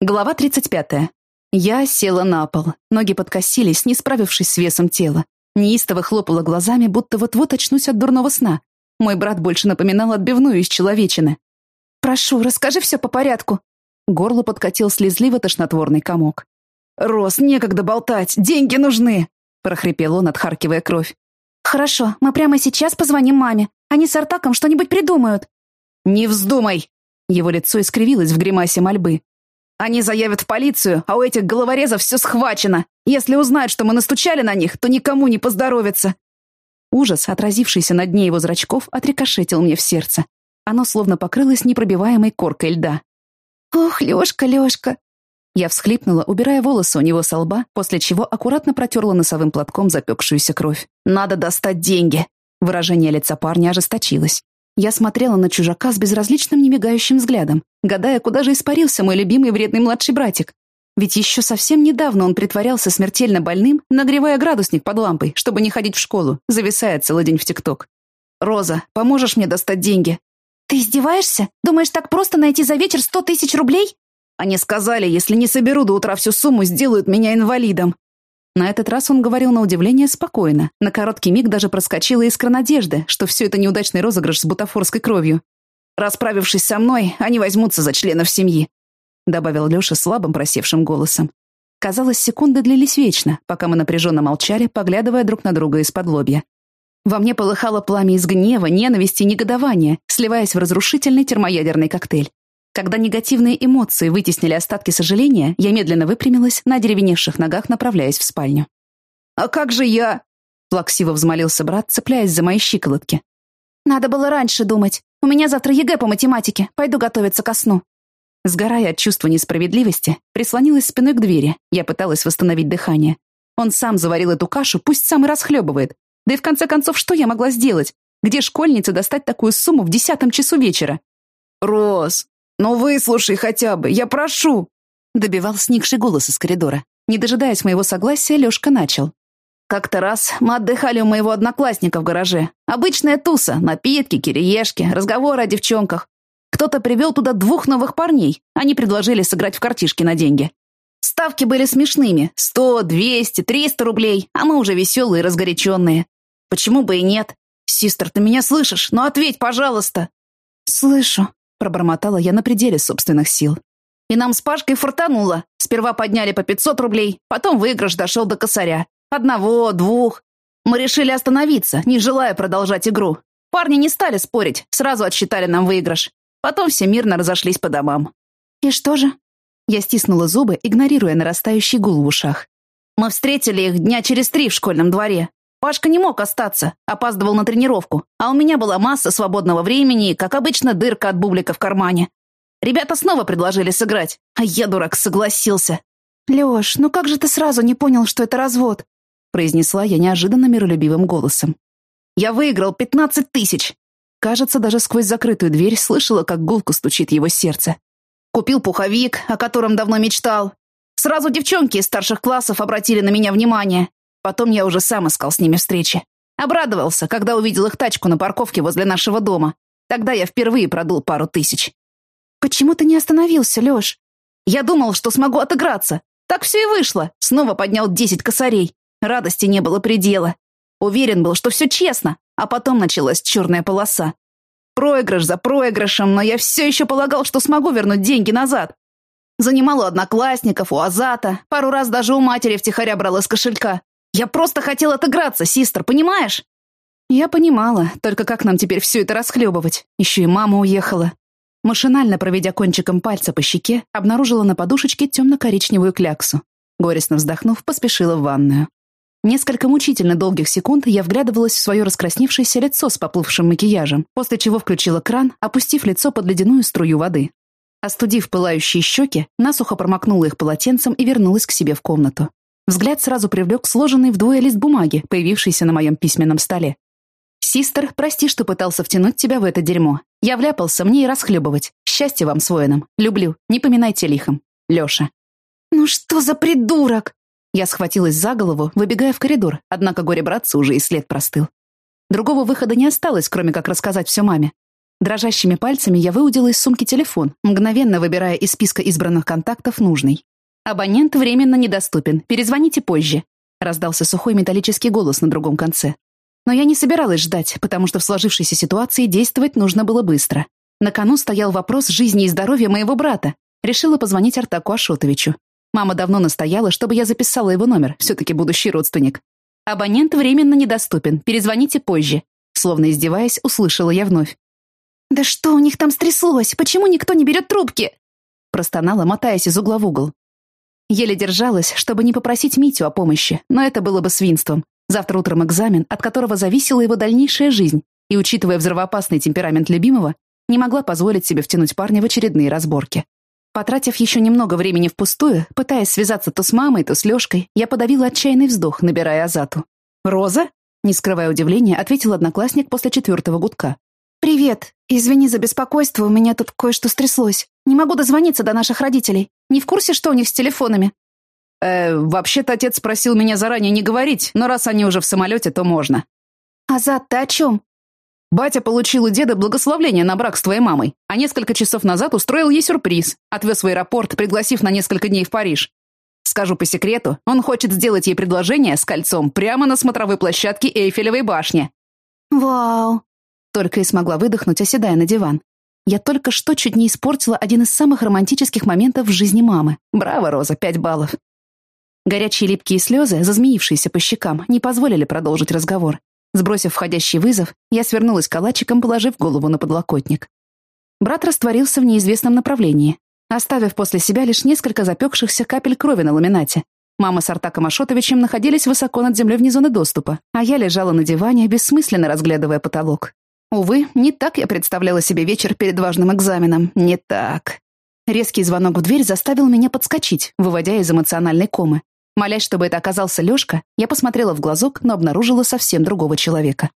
Глава 35. Я села на пол. Ноги подкосились, не справившись с весом тела. Неистово хлопала глазами, будто вот-вот очнусь от дурного сна. Мой брат больше напоминал отбивную из человечины. «Прошу, расскажи все по порядку». Горло подкатил слезливо тошнотворный комок. «Рос, некогда болтать, деньги нужны!» Прохрипел он, отхаркивая кровь. «Хорошо, мы прямо сейчас позвоним маме. Они с Артаком что-нибудь придумают». «Не вздумай!» Его лицо искривилось в гримасе мольбы. Они заявят в полицию, а у этих головорезов все схвачено. Если узнают, что мы настучали на них, то никому не поздоровится. Ужас, отразившийся на дне его зрачков, отрикошетил мне в сердце. Оно словно покрылось непробиваемой коркой льда. «Ох, Лёшка, Лёшка!» Я всхлипнула, убирая волосы у него со лба, после чего аккуратно протерла носовым платком запекшуюся кровь. «Надо достать деньги!» Выражение лица парня ожесточилось. Я смотрела на чужака с безразличным немигающим взглядом, гадая, куда же испарился мой любимый вредный младший братик. Ведь еще совсем недавно он притворялся смертельно больным, нагревая градусник под лампой, чтобы не ходить в школу, зависая целый день в ТикТок. «Роза, поможешь мне достать деньги?» «Ты издеваешься? Думаешь, так просто найти за вечер сто тысяч рублей?» Они сказали, если не соберу до утра всю сумму, сделают меня инвалидом. На этот раз он говорил на удивление спокойно. На короткий миг даже проскочила искра надежды, что все это неудачный розыгрыш с бутафорской кровью. «Расправившись со мной, они возьмутся за членов семьи», добавил Леша слабым просевшим голосом. Казалось, секунды длились вечно, пока мы напряженно молчали, поглядывая друг на друга из-под лобья. Во мне полыхало пламя из гнева, ненависти и негодования, сливаясь в разрушительный термоядерный коктейль. Когда негативные эмоции вытеснили остатки сожаления, я медленно выпрямилась, на деревеневших ногах направляясь в спальню. «А как же я?» — плаксиво взмолился брат, цепляясь за мои щиколотки. «Надо было раньше думать. У меня завтра ЕГЭ по математике. Пойду готовиться ко сну». Сгорая от чувства несправедливости, прислонилась спиной к двери. Я пыталась восстановить дыхание. Он сам заварил эту кашу, пусть сам и расхлебывает. Да и в конце концов, что я могла сделать? Где школьнице достать такую сумму в десятом часу вечера? «Рос, «Ну выслушай хотя бы, я прошу!» Добивал сникший голос из коридора. Не дожидаясь моего согласия, Лёшка начал. Как-то раз мы отдыхали у моего одноклассника в гараже. Обычная туса, напитки, кириешки, разговоры о девчонках. Кто-то привел туда двух новых парней. Они предложили сыграть в картишки на деньги. Ставки были смешными. Сто, двести, триста рублей. А мы уже веселые и разгоряченные. Почему бы и нет? Систер, ты меня слышишь? Ну ответь, пожалуйста. Слышу, Пробормотала я на пределе собственных сил. И нам с Пашкой фартануло. Сперва подняли по 500 рублей, потом выигрыш дошел до косаря. Одного, двух. Мы решили остановиться, не желая продолжать игру. Парни не стали спорить, сразу отсчитали нам выигрыш. Потом все мирно разошлись по домам. И что же? Я стиснула зубы, игнорируя нарастающий гул в ушах. Мы встретили их дня через три в школьном дворе. Пашка не мог остаться, опаздывал на тренировку, а у меня была масса свободного времени и, как обычно, дырка от бублика в кармане. Ребята снова предложили сыграть, а я, дурак, согласился. «Лёш, ну как же ты сразу не понял, что это развод?» произнесла я неожиданно миролюбивым голосом. «Я выиграл пятнадцать тысяч!» Кажется, даже сквозь закрытую дверь слышала, как гулко стучит его сердце. Купил пуховик, о котором давно мечтал. Сразу девчонки из старших классов обратили на меня внимание. Потом я уже сам искал с ними встречи. Обрадовался, когда увидел их тачку на парковке возле нашего дома. Тогда я впервые продул пару тысяч. «Почему ты не остановился, Лёш?» «Я думал, что смогу отыграться. Так все и вышло. Снова поднял десять косарей. Радости не было предела. Уверен был, что все честно, а потом началась черная полоса. Проигрыш за проигрышем, но я все еще полагал, что смогу вернуть деньги назад. Занимал у одноклассников, у Азата, пару раз даже у матери втихаря брал из кошелька. Я просто хотел отыграться, систер, понимаешь?» Я понимала, только как нам теперь все это расхлебывать? Еще и мама уехала. Машинально проведя кончиком пальца по щеке, обнаружила на подушечке темно-коричневую кляксу. Горестно вздохнув, поспешила в ванную. Несколько мучительно долгих секунд я вглядывалась в свое раскрасневшееся лицо с поплывшим макияжем, после чего включила кран, опустив лицо под ледяную струю воды. Остудив пылающие щеки, насухо промокнула их полотенцем и вернулась к себе в комнату. Взгляд сразу привлек сложенный вдвое лист бумаги, появившийся на моем письменном столе. «Систер, прости, что пытался втянуть тебя в это дерьмо. Я вляпался, мне и расхлебывать. Счастья вам с воином. Люблю. Не поминайте лихом. Лёша». «Ну что за придурок?» Я схватилась за голову, выбегая в коридор, однако горе-братца уже и след простыл. Другого выхода не осталось, кроме как рассказать все маме. Дрожащими пальцами я выудила из сумки телефон, мгновенно выбирая из списка избранных контактов нужный. «Абонент временно недоступен. Перезвоните позже», — раздался сухой металлический голос на другом конце. Но я не собиралась ждать, потому что в сложившейся ситуации действовать нужно было быстро. На кону стоял вопрос жизни и здоровья моего брата. Решила позвонить Артаку Ашотовичу. Мама давно настояла, чтобы я записала его номер, все-таки будущий родственник. «Абонент временно недоступен. Перезвоните позже», словно издеваясь, услышала я вновь. «Да что у них там стряслось? Почему никто не берет трубки?» Простонала, мотаясь из угла в угол. Еле держалась, чтобы не попросить Митю о помощи, но это было бы свинством. Завтра утром экзамен, от которого зависела его дальнейшая жизнь, и, учитывая взрывоопасный темперамент любимого, не могла позволить себе втянуть парня в очередные разборки. Потратив еще немного времени впустую, пытаясь связаться то с мамой, то с Лешкой, я подавила отчаянный вздох, набирая Азату. «Роза?» Не скрывая удивления, ответил одноклассник после четвертого гудка. «Привет. Извини за беспокойство, у меня тут кое-что стряслось. Не могу дозвониться до наших родителей. Не в курсе, что у них с телефонами?» «Э, вообще-то отец просил меня заранее не говорить, но раз они уже в самолете, то можно». «Азат, ты о чем?» Батя получил у деда благословление на брак с твоей мамой, а несколько часов назад устроил ей сюрприз, отвез в аэропорт, пригласив на несколько дней в Париж. Скажу по секрету, он хочет сделать ей предложение с кольцом прямо на смотровой площадке Эйфелевой башни. «Вау!» Только и смогла выдохнуть, оседая на диван. Я только что чуть не испортила один из самых романтических моментов в жизни мамы. Браво, Роза, пять баллов. Горячие липкие слезы, зазмеившиеся по щекам, не позволили продолжить разговор. Сбросив входящий вызов, я свернулась калачиком, положив голову на подлокотник. Брат растворился в неизвестном направлении, оставив после себя лишь несколько запекшихся капель крови на ламинате. Мама с Артаком Ашотовичем находились высоко над землей вне зоны доступа, а я лежала на диване, бессмысленно разглядывая потолок. Увы, не так я представляла себе вечер перед важным экзаменом. Не так. Резкий звонок в дверь заставил меня подскочить, выводя из эмоциональной комы. Молясь, чтобы это оказался Лёшка, я посмотрела в глазок, но обнаружила совсем другого человека.